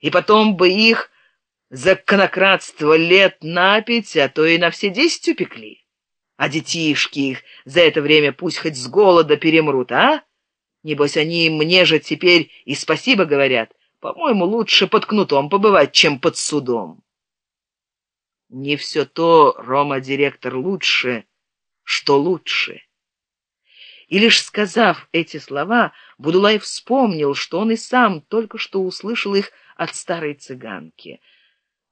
и потом бы их за конократство лет на пять, а то и на все десять упекли. А детишки их за это время пусть хоть с голода перемрут, а? Небось, они мне же теперь и спасибо говорят. По-моему, лучше под кнутом побывать, чем под судом. Не все то, Рома-директор, лучше, что лучше. И лишь сказав эти слова, Будулай вспомнил, что он и сам только что услышал их от старой цыганки.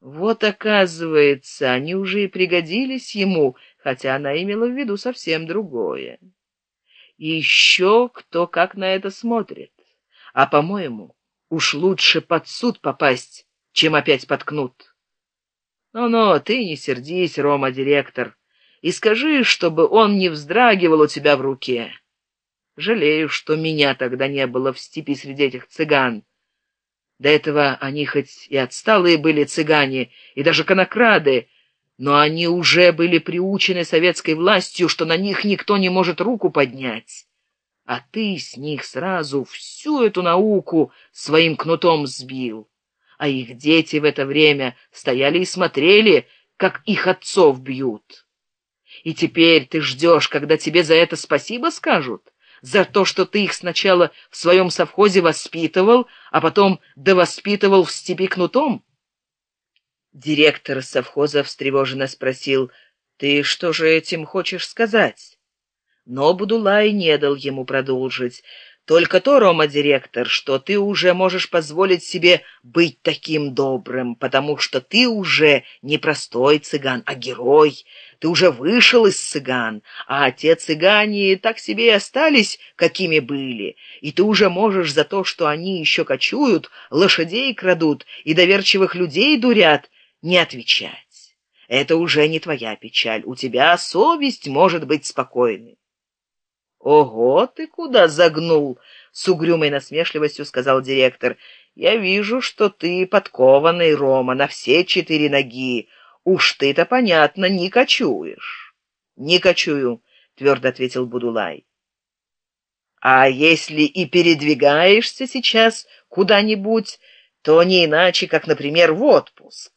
Вот, оказывается, они уже и пригодились ему, хотя она имела в виду совсем другое. И еще кто как на это смотрит. А, по-моему, уж лучше под суд попасть, чем опять подкнут. Ну-ну, ты не сердись, Рома-директор, и скажи, чтобы он не вздрагивал у тебя в руке. Жалею, что меня тогда не было в степи среди этих цыган. До этого они хоть и отсталые были цыгане, и даже конокрады, но они уже были приучены советской властью, что на них никто не может руку поднять. А ты с них сразу всю эту науку своим кнутом сбил. А их дети в это время стояли и смотрели, как их отцов бьют. И теперь ты ждешь, когда тебе за это спасибо скажут? За то, что ты их сначала в своем совхозе воспитывал, а потом довоспитывал в степи кнутом? Директор совхоза встревоженно спросил, «Ты что же этим хочешь сказать?» Но Будулай не дал ему продолжить. Только то, Рома-директор, что ты уже можешь позволить себе быть таким добрым, потому что ты уже не простой цыган, а герой. Ты уже вышел из цыган, а те цыгане так себе и остались, какими были. И ты уже можешь за то, что они еще кочуют, лошадей крадут и доверчивых людей дурят, не отвечать. Это уже не твоя печаль, у тебя совесть может быть спокойной. «Ого, ты куда загнул?» — с угрюмой насмешливостью сказал директор. «Я вижу, что ты подкованный, Рома, на все четыре ноги. Уж ты-то, понятно, не кочуешь». «Не кочую», — твердо ответил Будулай. «А если и передвигаешься сейчас куда-нибудь, то не иначе, как, например, в отпуск».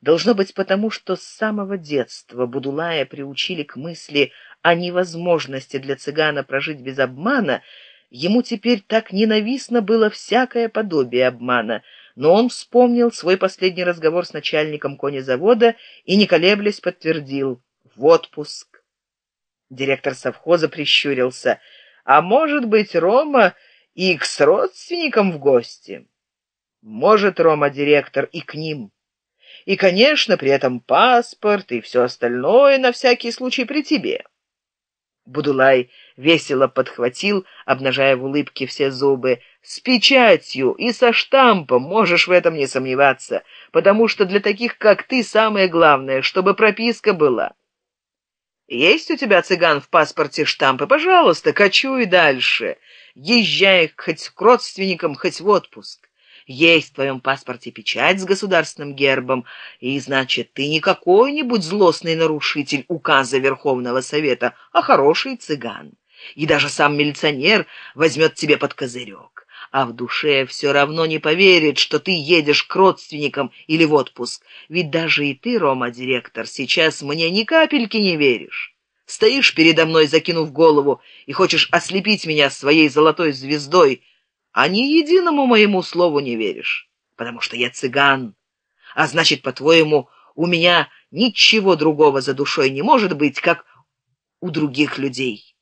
Должно быть потому, что с самого детства Будулая приучили к мысли о невозможности для цыгана прожить без обмана, ему теперь так ненавистно было всякое подобие обмана, но он вспомнил свой последний разговор с начальником конезавода и, не колеблясь, подтвердил «в отпуск». Директор совхоза прищурился. «А может быть, Рома и к с родственникам в гости?» «Может, Рома, директор, и к ним» и, конечно, при этом паспорт и все остальное на всякий случай при тебе. Будулай весело подхватил, обнажая в улыбке все зубы. «С печатью и со штампом, можешь в этом не сомневаться, потому что для таких, как ты, самое главное, чтобы прописка была. Есть у тебя, цыган, в паспорте штампы? Пожалуйста, кочуй дальше. Езжай хоть к родственникам, хоть в отпуск. Есть в твоем паспорте печать с государственным гербом, и, значит, ты не какой-нибудь злостный нарушитель указа Верховного Совета, а хороший цыган. И даже сам милиционер возьмет тебе под козырек. А в душе все равно не поверит, что ты едешь к родственникам или в отпуск. Ведь даже и ты, Рома-директор, сейчас мне ни капельки не веришь. Стоишь передо мной, закинув голову, и хочешь ослепить меня своей золотой звездой, а ни единому моему слову не веришь, потому что я цыган. А значит, по-твоему, у меня ничего другого за душой не может быть, как у других людей.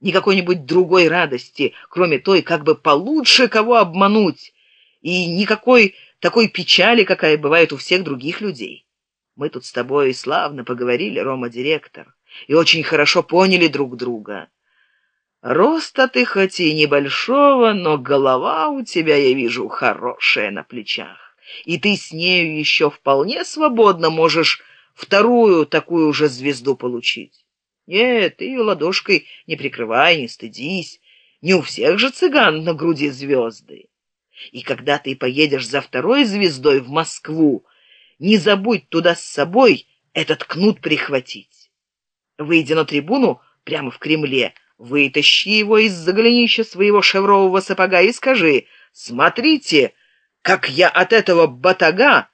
Ни какой-нибудь другой радости, кроме той, как бы получше кого обмануть, и никакой такой печали, какая бывает у всех других людей. Мы тут с тобой славно поговорили, Рома-директор, и очень хорошо поняли друг друга. Роста ты хоть и небольшого, но голова у тебя, я вижу, хорошая на плечах. И ты с нею еще вполне свободно можешь вторую такую же звезду получить. Нет, ты ее ладошкой не прикрывай, не стыдись. Не у всех же цыган на груди звезды. И когда ты поедешь за второй звездой в Москву, не забудь туда с собой этот кнут прихватить. Выйдя на трибуну прямо в Кремле, Вытащи его из-за своего шеврового сапога и скажи, Смотрите, как я от этого батага